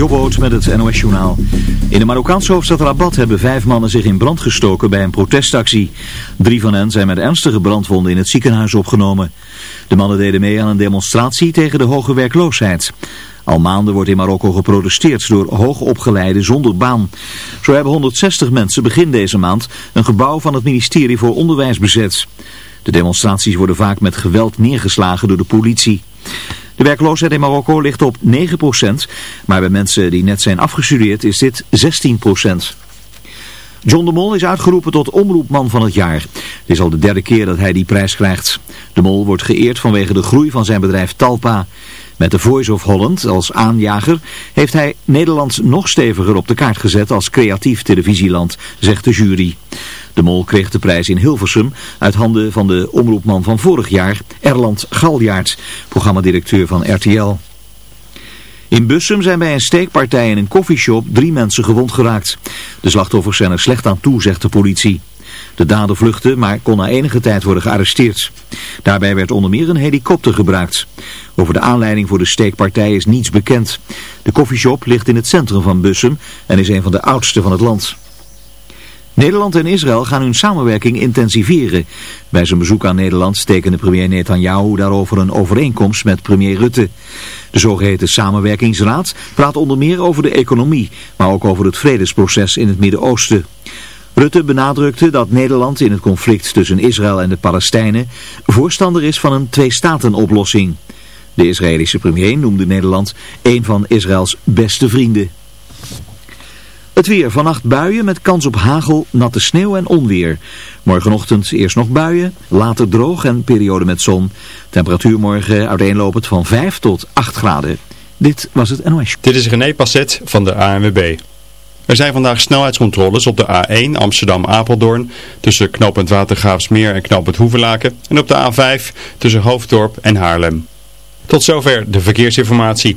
Jobboot met het NOS Journaal. In de Marokkaanse hoofdstad Rabat hebben vijf mannen zich in brand gestoken bij een protestactie. Drie van hen zijn met ernstige brandwonden in het ziekenhuis opgenomen. De mannen deden mee aan een demonstratie tegen de hoge werkloosheid. Al maanden wordt in Marokko geprotesteerd door hoogopgeleiden zonder baan. Zo hebben 160 mensen begin deze maand een gebouw van het ministerie voor Onderwijs bezet. De demonstraties worden vaak met geweld neergeslagen door de politie. De werkloosheid in Marokko ligt op 9%, maar bij mensen die net zijn afgestudeerd is dit 16%. John de Mol is uitgeroepen tot omroepman van het jaar. Het is al de derde keer dat hij die prijs krijgt. De Mol wordt geëerd vanwege de groei van zijn bedrijf Talpa. Met de Voice of Holland als aanjager heeft hij Nederland nog steviger op de kaart gezet als creatief televisieland, zegt de jury. De Mol kreeg de prijs in Hilversum uit handen van de omroepman van vorig jaar, Erland Galjaard, programmadirecteur van RTL. In Bussum zijn bij een steekpartij in een koffieshop drie mensen gewond geraakt. De slachtoffers zijn er slecht aan toe, zegt de politie. De dader vluchtte, maar kon na enige tijd worden gearresteerd. Daarbij werd onder meer een helikopter gebruikt. Over de aanleiding voor de steekpartij is niets bekend. De koffieshop ligt in het centrum van Bussum en is een van de oudste van het land. Nederland en Israël gaan hun samenwerking intensiveren. Bij zijn bezoek aan Nederland tekende premier Netanyahu daarover een overeenkomst met premier Rutte. De zogeheten samenwerkingsraad praat onder meer over de economie, maar ook over het vredesproces in het Midden-Oosten. Rutte benadrukte dat Nederland in het conflict tussen Israël en de Palestijnen voorstander is van een twee-staten-oplossing. De Israëlische premier noemde Nederland een van Israëls beste vrienden. Het weer. Vannacht buien met kans op hagel, natte sneeuw en onweer. Morgenochtend eerst nog buien, later droog en periode met zon. Temperatuur morgen uiteenlopend van 5 tot 8 graden. Dit was het NOS. Dit is René Passet van de ANWB. Er zijn vandaag snelheidscontroles op de A1 Amsterdam-Apeldoorn tussen knooppunt Watergraafsmeer en knooppunt Hoevelaken en op de A5 tussen Hoofddorp en Haarlem. Tot zover de verkeersinformatie.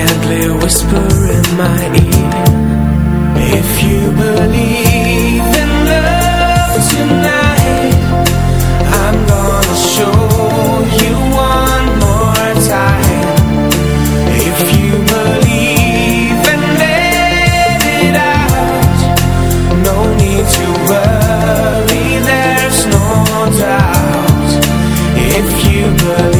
gently whisper in my ear If you believe in love tonight I'm gonna show you one more time. If you believe and let it out No need to worry, there's no doubt. If you believe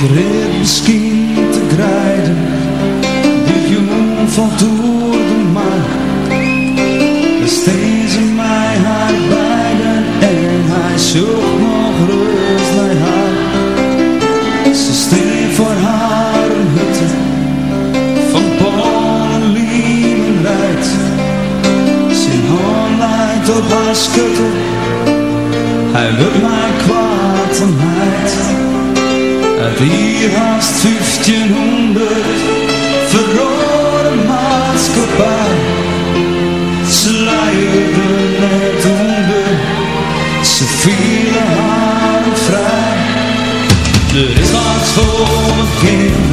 Red misschien te grijden, de jongen valt door de maan. Steeds in mij haar beiden en hij zoekt nog rust bij haar. Ze steekt voor haar een hutte van Paul en Liemen rijdt. Zijn hand leidt op haar schutte, hij wil mij kwaad en heid. Uit hier haast 1500 verrode maatschappij. Leiden net onder, ze vielen haar vrij. Er is wat voor mijn kinderen,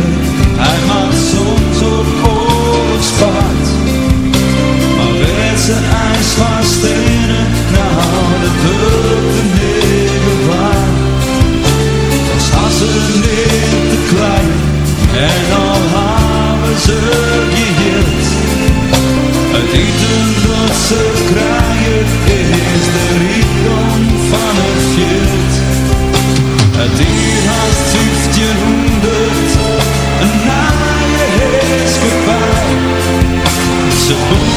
Ze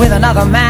With another man.